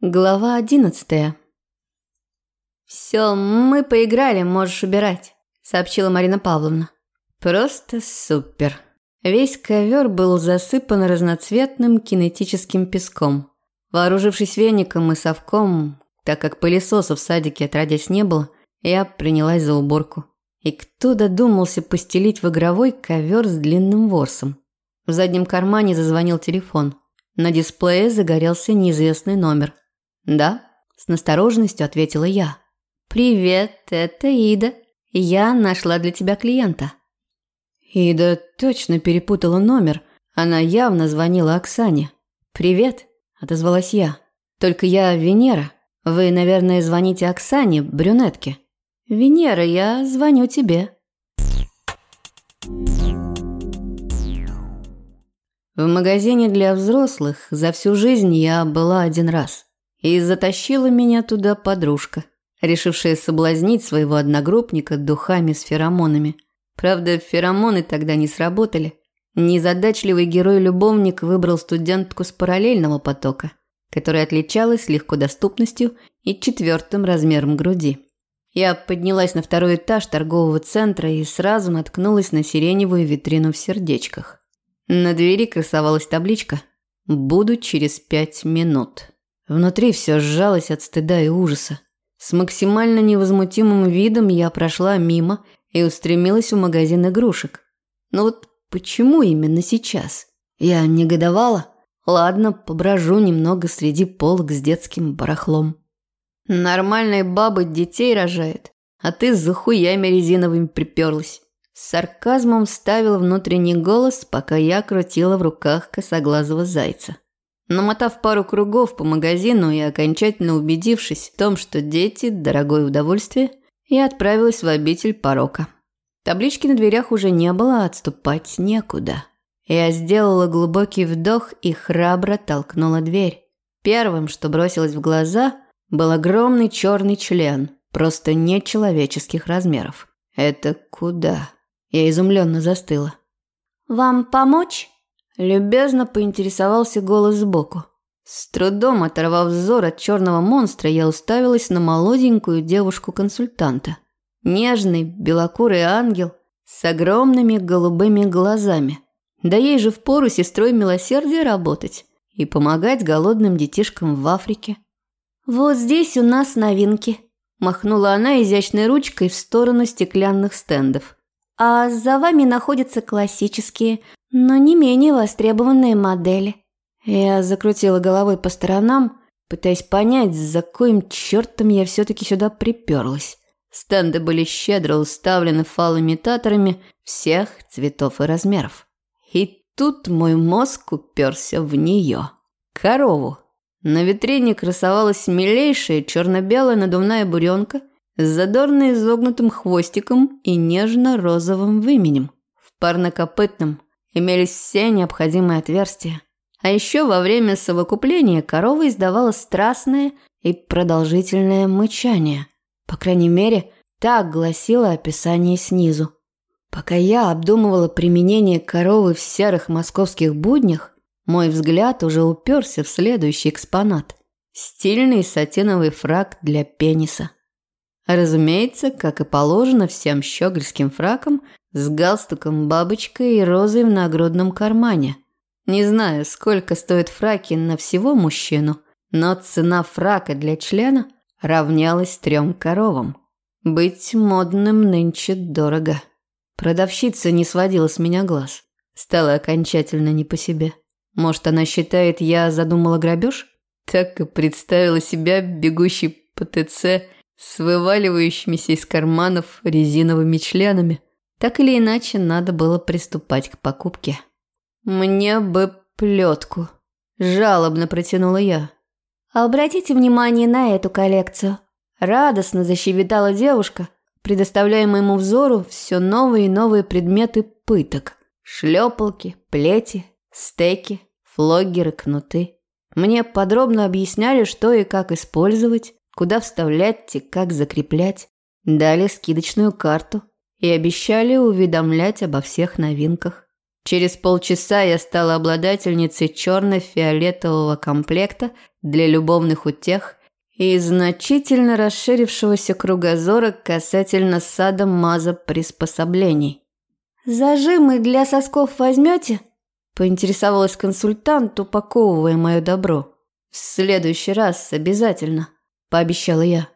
Глава одиннадцатая. «Все, мы поиграли, можешь убирать», – сообщила Марина Павловна. «Просто супер». Весь ковер был засыпан разноцветным кинетическим песком. Вооружившись веником и совком, так как пылесоса в садике отродясь не было, я принялась за уборку. И кто додумался постелить в игровой ковер с длинным ворсом? В заднем кармане зазвонил телефон. На дисплее загорелся неизвестный номер – «Да», – с настороженностью ответила я. «Привет, это Ида. Я нашла для тебя клиента». Ида точно перепутала номер. Она явно звонила Оксане. «Привет», – отозвалась я. «Только я Венера. Вы, наверное, звоните Оксане, брюнетке». «Венера, я звоню тебе». В магазине для взрослых за всю жизнь я была один раз. И затащила меня туда подружка, решившая соблазнить своего одногруппника духами с феромонами. Правда, феромоны тогда не сработали. Незадачливый герой-любовник выбрал студентку с параллельного потока, которая отличалась легкодоступностью и четвертым размером груди. Я поднялась на второй этаж торгового центра и сразу наткнулась на сиреневую витрину в сердечках. На двери красовалась табличка «Буду через пять минут». Внутри все сжалось от стыда и ужаса. С максимально невозмутимым видом я прошла мимо и устремилась в магазин игрушек. Но вот почему именно сейчас? Я негодовала. Ладно, поброжу немного среди полок с детским барахлом. Нормальные бабы детей рожают, а ты за хуями резиновыми приперлась. С сарказмом ставил внутренний голос, пока я крутила в руках косоглазого зайца. Намотав пару кругов по магазину и окончательно убедившись в том, что дети – дорогое удовольствие, я отправилась в обитель порока. Таблички на дверях уже не было, а отступать некуда. Я сделала глубокий вдох и храбро толкнула дверь. Первым, что бросилось в глаза, был огромный черный член, просто нечеловеческих размеров. Это куда? Я изумленно застыла. «Вам помочь?» Любезно поинтересовался голос сбоку. С трудом оторвав взор от черного монстра, я уставилась на молоденькую девушку-консультанта. Нежный, белокурый ангел с огромными голубыми глазами. Да ей же впору сестрой милосердия работать и помогать голодным детишкам в Африке. «Вот здесь у нас новинки», – махнула она изящной ручкой в сторону стеклянных стендов. «А за вами находятся классические, но не менее востребованные модели. Я закрутила головой по сторонам, пытаясь понять, за коим чертом я все-таки сюда приперлась. Стенды были щедро уставлены фалоимитаторами всех цветов и размеров. И тут мой мозг уперся в нее. Корову. На витрине красовалась милейшая черно-белая надувная буренка с задорно изогнутым хвостиком и нежно-розовым выменем. В парнокопытном имелись все необходимые отверстия. А еще во время совокупления корова издавала страстное и продолжительное мычание. По крайней мере, так гласило описание снизу. Пока я обдумывала применение коровы в серых московских буднях, мой взгляд уже уперся в следующий экспонат – стильный сатиновый фрак для пениса. Разумеется, как и положено всем щегольским фракам, с галстуком бабочкой и розой в нагрудном кармане. Не знаю, сколько стоит фраки на всего мужчину, но цена фрака для члена равнялась трем коровам. Быть модным нынче дорого. Продавщица не сводила с меня глаз. Стало окончательно не по себе. Может, она считает, я задумала грабеж? Так и представила себя бегущей по ТЦ с вываливающимися из карманов резиновыми членами. Так или иначе, надо было приступать к покупке. «Мне бы плетку», – жалобно протянула я. «Обратите внимание на эту коллекцию». Радостно защебетала девушка, предоставляя моему взору все новые и новые предметы пыток. Шлепалки, плети, стеки, флогеры, кнуты. Мне подробно объясняли, что и как использовать, куда вставлять и как закреплять. Дали скидочную карту и обещали уведомлять обо всех новинках. Через полчаса я стала обладательницей черно-фиолетового комплекта для любовных утех и значительно расширившегося кругозора касательно сада маза приспособлений. «Зажимы для сосков возьмете?» – поинтересовалась консультант, упаковывая мое добро. «В следующий раз обязательно», – пообещала я.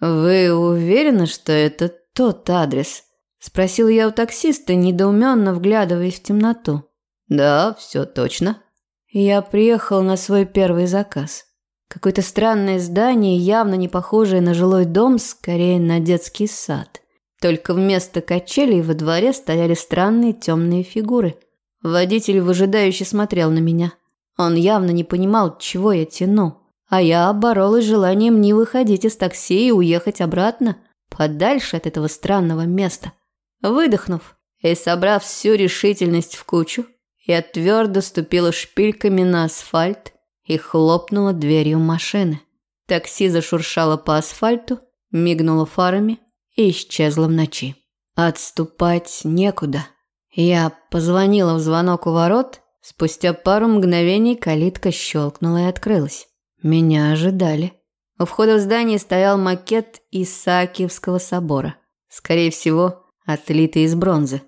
«Вы уверены, что это тот адрес?» – спросил я у таксиста, недоуменно вглядываясь в темноту. «Да, все точно». Я приехал на свой первый заказ. Какое-то странное здание, явно не похожее на жилой дом, скорее на детский сад. Только вместо качелей во дворе стояли странные темные фигуры. Водитель выжидающе смотрел на меня. Он явно не понимал, чего я тяну. А я боролась желанием не выходить из такси и уехать обратно, подальше от этого странного места. Выдохнув и собрав всю решительность в кучу, я твердо ступила шпильками на асфальт и хлопнула дверью машины. Такси зашуршало по асфальту, мигнуло фарами и исчезло в ночи. Отступать некуда. Я позвонила в звонок у ворот, спустя пару мгновений калитка щелкнула и открылась. Меня ожидали. У входа в здание стоял макет Исаакиевского собора. Скорее всего, отлитый из бронзы.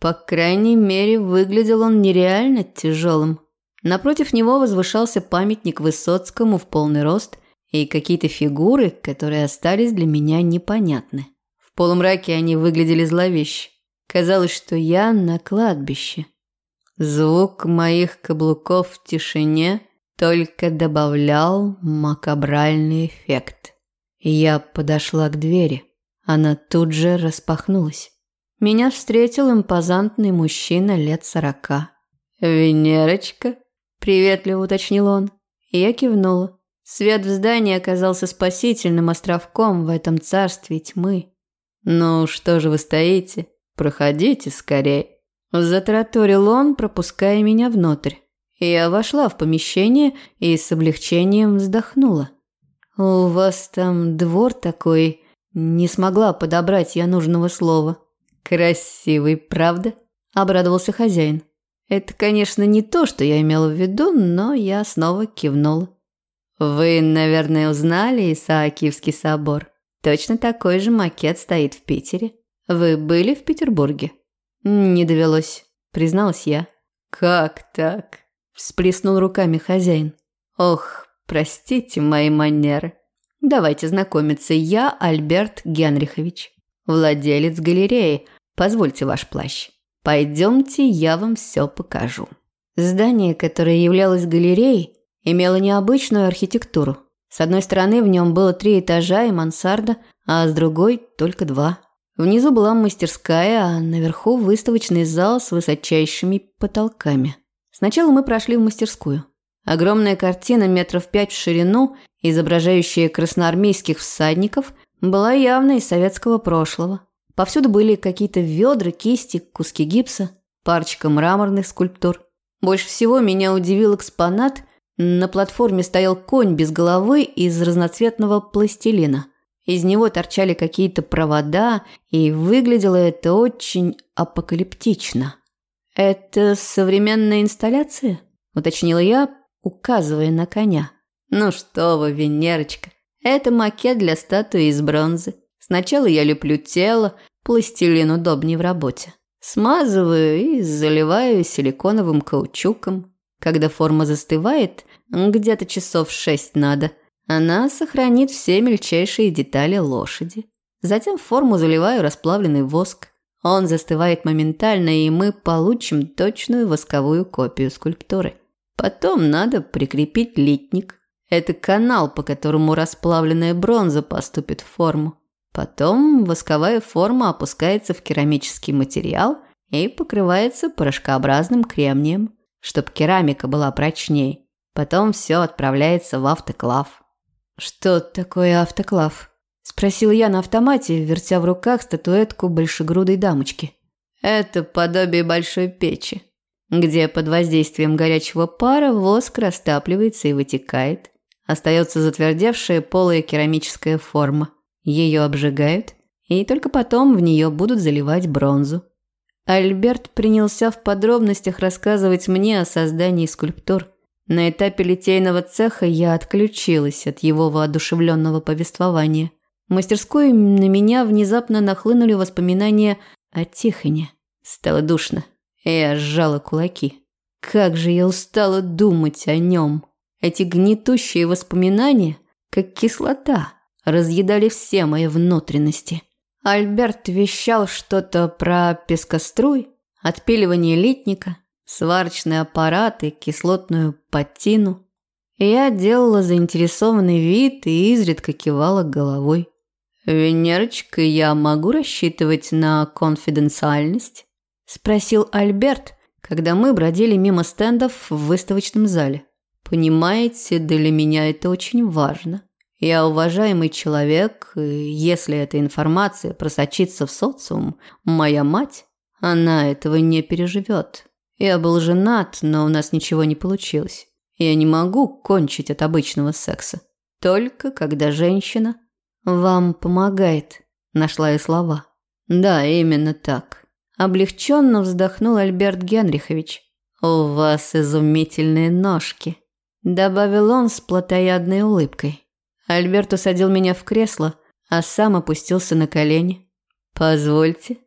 По крайней мере, выглядел он нереально тяжелым. Напротив него возвышался памятник Высоцкому в полный рост и какие-то фигуры, которые остались для меня непонятны. В полумраке они выглядели зловеще. Казалось, что я на кладбище. Звук моих каблуков в тишине только добавлял макабральный эффект. Я подошла к двери. Она тут же распахнулась. Меня встретил импозантный мужчина лет сорока. «Венерочка?» – приветливо уточнил он. Я кивнула. Свет в здании оказался спасительным островком в этом царстве тьмы. «Ну, что же вы стоите? Проходите скорее!» Затраторил он, пропуская меня внутрь. Я вошла в помещение и с облегчением вздохнула. «У вас там двор такой...» Не смогла подобрать я нужного слова. «Красивый, правда?» – обрадовался хозяин. Это, конечно, не то, что я имела в виду, но я снова кивнула. «Вы, наверное, узнали Исаакиевский собор. Точно такой же макет стоит в Питере. Вы были в Петербурге?» «Не довелось», – призналась я. «Как так?» Всплеснул руками хозяин. Ох, простите мои манеры. Давайте знакомиться. Я Альберт Генрихович, владелец галереи. Позвольте ваш плащ. Пойдемте, я вам все покажу. Здание, которое являлось галереей, имело необычную архитектуру. С одной стороны в нем было три этажа и мансарда, а с другой только два. Внизу была мастерская, а наверху выставочный зал с высочайшими потолками. Сначала мы прошли в мастерскую. Огромная картина метров пять в ширину, изображающая красноармейских всадников, была явно из советского прошлого. Повсюду были какие-то ведра, кисти, куски гипса, парочка мраморных скульптур. Больше всего меня удивил экспонат. На платформе стоял конь без головы из разноцветного пластилина. Из него торчали какие-то провода, и выглядело это очень апокалиптично. «Это современная инсталляция?» – уточнила я, указывая на коня. «Ну что вы, Венерочка, это макет для статуи из бронзы. Сначала я леплю тело, пластилин удобнее в работе. Смазываю и заливаю силиконовым каучуком. Когда форма застывает, где-то часов шесть надо, она сохранит все мельчайшие детали лошади. Затем в форму заливаю расплавленный воск. Он застывает моментально, и мы получим точную восковую копию скульптуры. Потом надо прикрепить литник. Это канал, по которому расплавленная бронза поступит в форму. Потом восковая форма опускается в керамический материал и покрывается порошкообразным кремнием, чтобы керамика была прочнее. Потом все отправляется в автоклав. Что такое автоклав? Спросил я на автомате, вертя в руках статуэтку большегрудой дамочки. Это подобие большой печи, где под воздействием горячего пара воск растапливается и вытекает. Остается затвердевшая полая керамическая форма. Ее обжигают, и только потом в нее будут заливать бронзу. Альберт принялся в подробностях рассказывать мне о создании скульптур. На этапе литейного цеха я отключилась от его воодушевленного повествования. В мастерской на меня внезапно нахлынули воспоминания о Тихоне. Стало душно. Я сжала кулаки. Как же я устала думать о нем. Эти гнетущие воспоминания, как кислота, разъедали все мои внутренности. Альберт вещал что-то про пескоструй, отпиливание литника, сварочные аппараты, кислотную патину. Я делала заинтересованный вид и изредка кивала головой. «Венерочка, я могу рассчитывать на конфиденциальность?» – спросил Альберт, когда мы бродили мимо стендов в выставочном зале. «Понимаете, для меня это очень важно. Я уважаемый человек, и если эта информация просочится в социум, моя мать, она этого не переживет. Я был женат, но у нас ничего не получилось. Я не могу кончить от обычного секса. Только когда женщина вам помогает, нашла я слова. Да, именно так. Облегченно вздохнул Альберт Генрихович. У вас изумительные ножки, добавил он с плотоядной улыбкой. Альберт усадил меня в кресло, а сам опустился на колени. «Позвольте».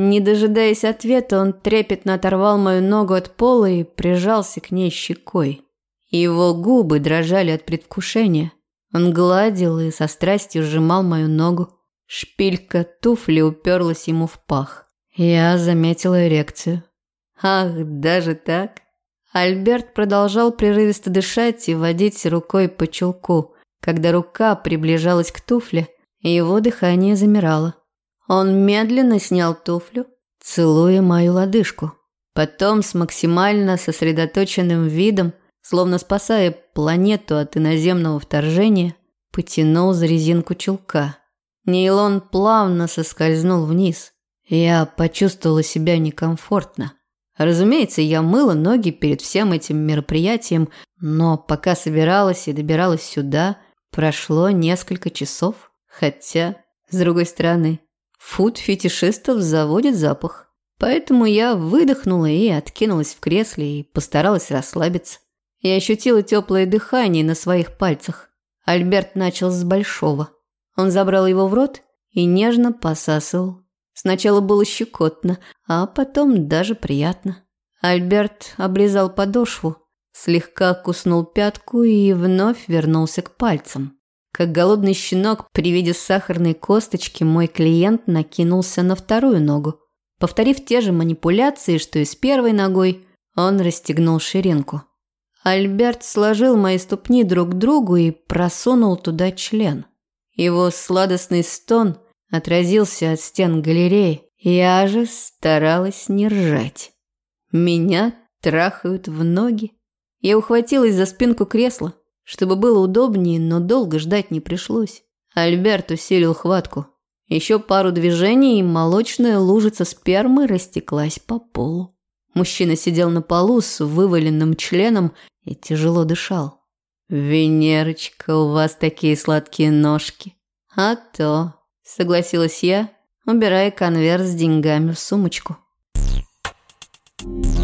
Не дожидаясь ответа, он трепетно оторвал мою ногу от пола и прижался к ней щекой. Его губы дрожали от предвкушения. Он гладил и со страстью сжимал мою ногу. Шпилька туфли уперлась ему в пах. Я заметила эрекцию. «Ах, даже так?» Альберт продолжал прерывисто дышать и водить рукой по чулку – когда рука приближалась к туфле, его дыхание замирало. Он медленно снял туфлю, целуя мою лодыжку. Потом с максимально сосредоточенным видом, словно спасая планету от иноземного вторжения, потянул за резинку чулка. Нейлон плавно соскользнул вниз. Я почувствовала себя некомфортно. Разумеется, я мыла ноги перед всем этим мероприятием, но пока собиралась и добиралась сюда, Прошло несколько часов, хотя, с другой стороны, фуд фетишистов заводит запах. Поэтому я выдохнула и откинулась в кресле и постаралась расслабиться. Я ощутила теплое дыхание на своих пальцах. Альберт начал с большого. Он забрал его в рот и нежно посасывал. Сначала было щекотно, а потом даже приятно. Альберт обрезал подошву, слегка куснул пятку и вновь вернулся к пальцам. Как голодный щенок при виде сахарной косточки мой клиент накинулся на вторую ногу. Повторив те же манипуляции, что и с первой ногой, он расстегнул ширинку. Альберт сложил мои ступни друг к другу и просунул туда член. Его сладостный стон отразился от стен галереи. Я же старалась не ржать. Меня трахают в ноги. Я ухватилась за спинку кресла, чтобы было удобнее, но долго ждать не пришлось. Альберт усилил хватку. Еще пару движений, и молочная лужица спермы растеклась по полу. Мужчина сидел на полу с вываленным членом и тяжело дышал. «Венерочка, у вас такие сладкие ножки». «А то», — согласилась я, убирая конверт с деньгами в сумочку. Thank you.